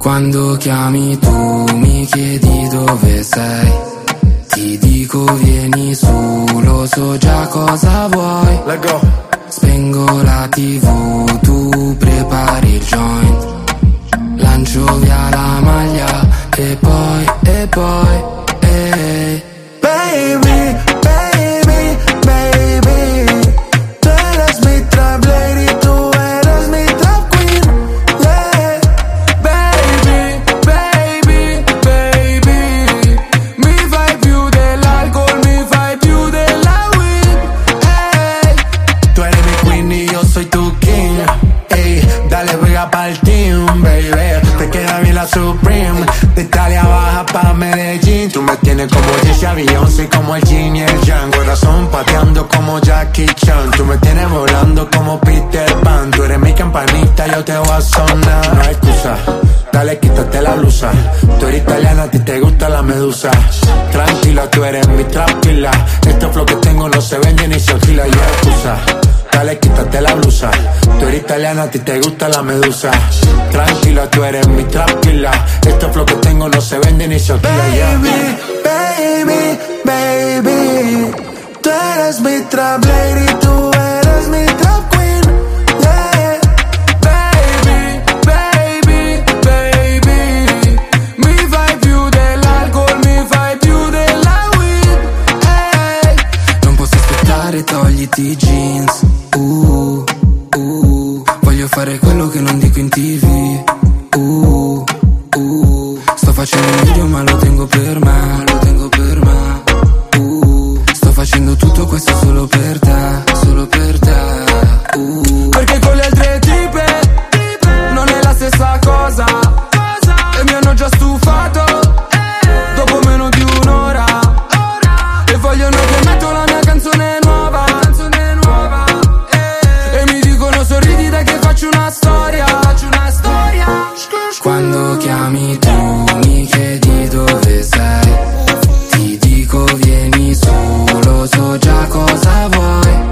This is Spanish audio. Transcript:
Quando chiami tu mi chiedi dove sei. Ti dico vieni su, lo so già cosa vuoi. Let go. Spengo la tv, tu prepari il joint. Lancio via la maglia e poi, e poi, e Baby, baby, dale pega pa'l team, baby. Te queda bien la Supreme. De Italia baja pa' Medellín. Tú me tienes como Jessie Beyoncé, como el Jin y el Yang. Corazón pateando como Jackie Chan. Tú me tienes volando como Peter Pan. Tú eres mi campanita, yo te voy a sonar. No hay excusa. Dale, quítate la blusa. Tú eres italiana, a ti te gusta la medusa. Tranquila, tú eres mi tranquila. Este flow que tengo no se vende ni se alquila, y excusa. Dale, quítate la blusa. Tú eres italiana, a ti te gusta la medusa. Tranquila, tú eres mi tranquila. Este flow que tengo no se vende ni se alquila, Baby, baby, baby. Tú eres mi trap lady, tú eres mi trap queen. Yeah. Baby, baby, baby Mi fai più dell'alcol, mi fai più della weed hey. Non posso aspettare, togliti i jeans uh, uh. Voglio fare quello che non dico in tv uh, uh. Sto facendo un video ma lo tengo per savoir